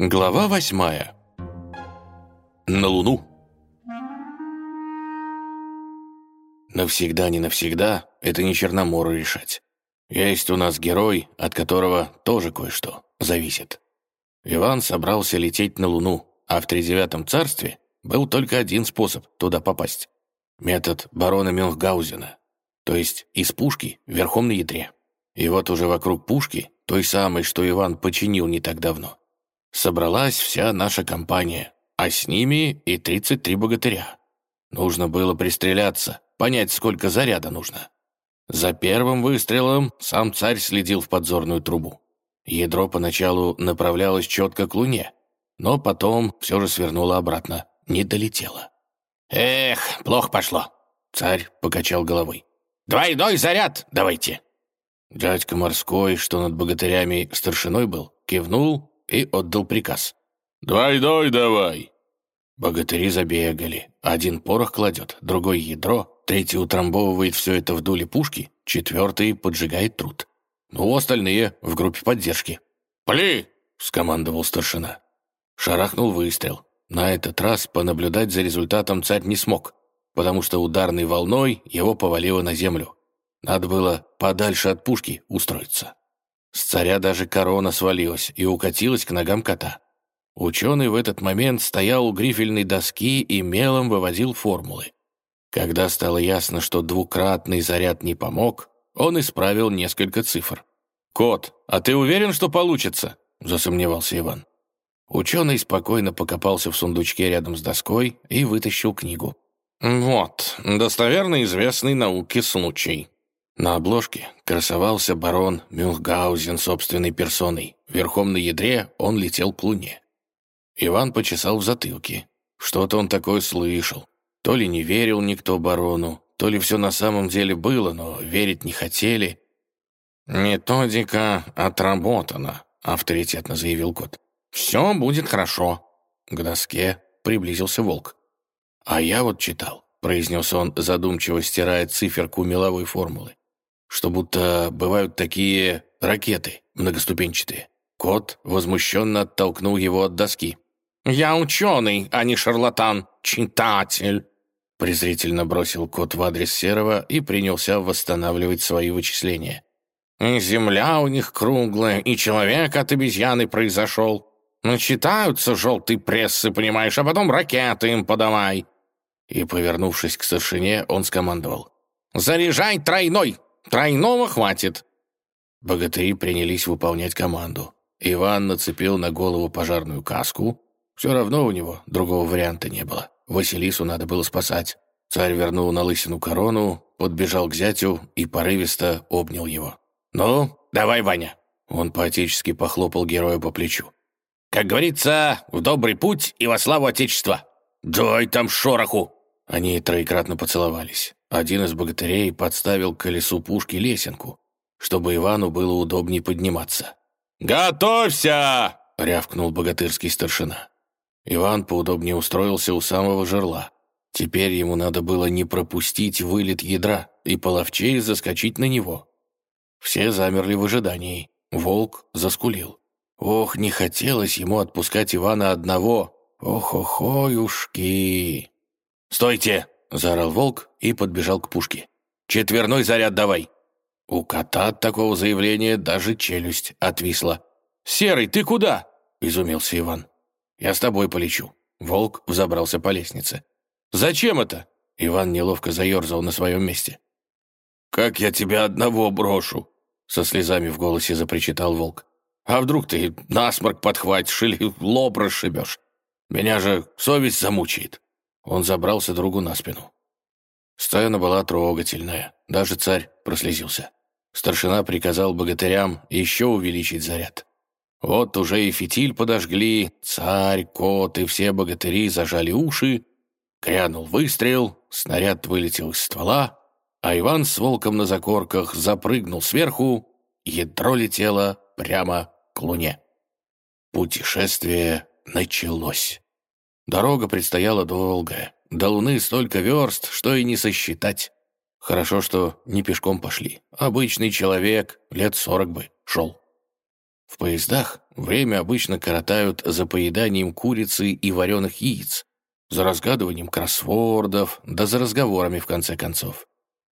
Глава восьмая. На Луну. Навсегда, не навсегда — это не Черномору решать. Есть у нас герой, от которого тоже кое-что зависит. Иван собрался лететь на Луну, а в Тридевятом царстве был только один способ туда попасть. Метод барона Мюнхгаузена, то есть из пушки верхом на ядре. И вот уже вокруг пушки, той самой, что Иван починил не так давно, собралась вся наша компания, а с ними и 33 богатыря. Нужно было пристреляться, понять, сколько заряда нужно. За первым выстрелом сам царь следил в подзорную трубу. Ядро поначалу направлялось четко к Луне, но потом все же свернуло обратно, не долетело. «Эх, плохо пошло!» Царь покачал головой. «Двойной заряд давайте!» Дядька морской, что над богатырями старшиной был, кивнул и отдал приказ. «Двойной давай!» Богатыри забегали. Один порох кладет, другой ядро, третий утрамбовывает все это в дуле пушки, четвертый поджигает труд. Ну, остальные в группе поддержки. «Пли!» — скомандовал старшина. Шарахнул выстрел. На этот раз понаблюдать за результатом царь не смог, потому что ударной волной его повалило на землю. Надо было подальше от пушки устроиться. С царя даже корона свалилась и укатилась к ногам кота. Ученый в этот момент стоял у грифельной доски и мелом выводил формулы. Когда стало ясно, что двукратный заряд не помог, он исправил несколько цифр. «Кот, а ты уверен, что получится?» – засомневался Иван. Ученый спокойно покопался в сундучке рядом с доской и вытащил книгу. «Вот, достоверно известный науке случай. На обложке красовался барон Мюнхгаузен собственной персоной. Верхом на ядре он летел к луне. Иван почесал в затылке. Что-то он такое слышал. То ли не верил никто барону, то ли все на самом деле было, но верить не хотели. «Методика отработана», — авторитетно заявил кот. «Все будет хорошо». К доске приблизился волк. «А я вот читал», — произнес он, задумчиво стирая циферку меловой формулы что будто бывают такие ракеты многоступенчатые. Кот возмущенно оттолкнул его от доски. «Я ученый, а не шарлатан, читатель!» презрительно бросил кот в адрес Серого и принялся восстанавливать свои вычисления. «И земля у них круглая, и человек от обезьяны произошел. Начитаются желтой прессы, понимаешь, а потом ракеты им подавай!» И, повернувшись к старшине, он скомандовал. «Заряжай тройной! Тройного хватит!» Богатыри принялись выполнять команду. Иван нацепил на голову пожарную каску. Все равно у него другого варианта не было. Василису надо было спасать. Царь вернул на лысину корону, подбежал к зятю и порывисто обнял его. «Ну, давай, Ваня!» Он поотечески похлопал героя по плечу. «Как говорится, в добрый путь и во славу Отечества! Дай там шороху!» Они троекратно поцеловались. Один из богатырей подставил к колесу пушки лесенку, чтобы Ивану было удобнее подниматься. «Готовься!» — рявкнул богатырский старшина. Иван поудобнее устроился у самого жерла. Теперь ему надо было не пропустить вылет ядра и половчей заскочить на него. Все замерли в ожидании. Волк заскулил. Ох, не хотелось ему отпускать Ивана одного. Ох-охо-юшки. «Стойте!» — заорал волк и подбежал к пушке. «Четверной заряд давай!» У кота от такого заявления даже челюсть отвисла. «Серый, ты куда?» — изумился Иван. «Я с тобой полечу». Волк взобрался по лестнице. «Зачем это?» Иван неловко заерзал на своем месте. «Как я тебя одного брошу?» Со слезами в голосе запричитал волк. «А вдруг ты насморк подхватишь или лоб расшибешь? Меня же совесть замучает». Он забрался другу на спину. Сцена была трогательная, даже царь прослезился. Старшина приказал богатырям еще увеличить заряд. Вот уже и фитиль подожгли, царь, кот и все богатыри зажали уши, грянул выстрел, снаряд вылетел из ствола, а Иван с волком на закорках запрыгнул сверху, ядро летело прямо к луне. Путешествие началось. Дорога предстояла долгая. До Луны столько верст, что и не сосчитать. Хорошо, что не пешком пошли. Обычный человек лет сорок бы шел. В поездах время обычно коротают за поеданием курицы и вареных яиц, за разгадыванием кроссвордов, да за разговорами, в конце концов.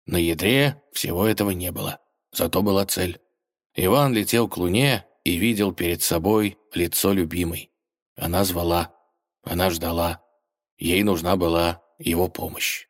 На ядре всего этого не было, зато была цель. Иван летел к луне и видел перед собой лицо любимой. Она звала, она ждала, ей нужна была его помощь.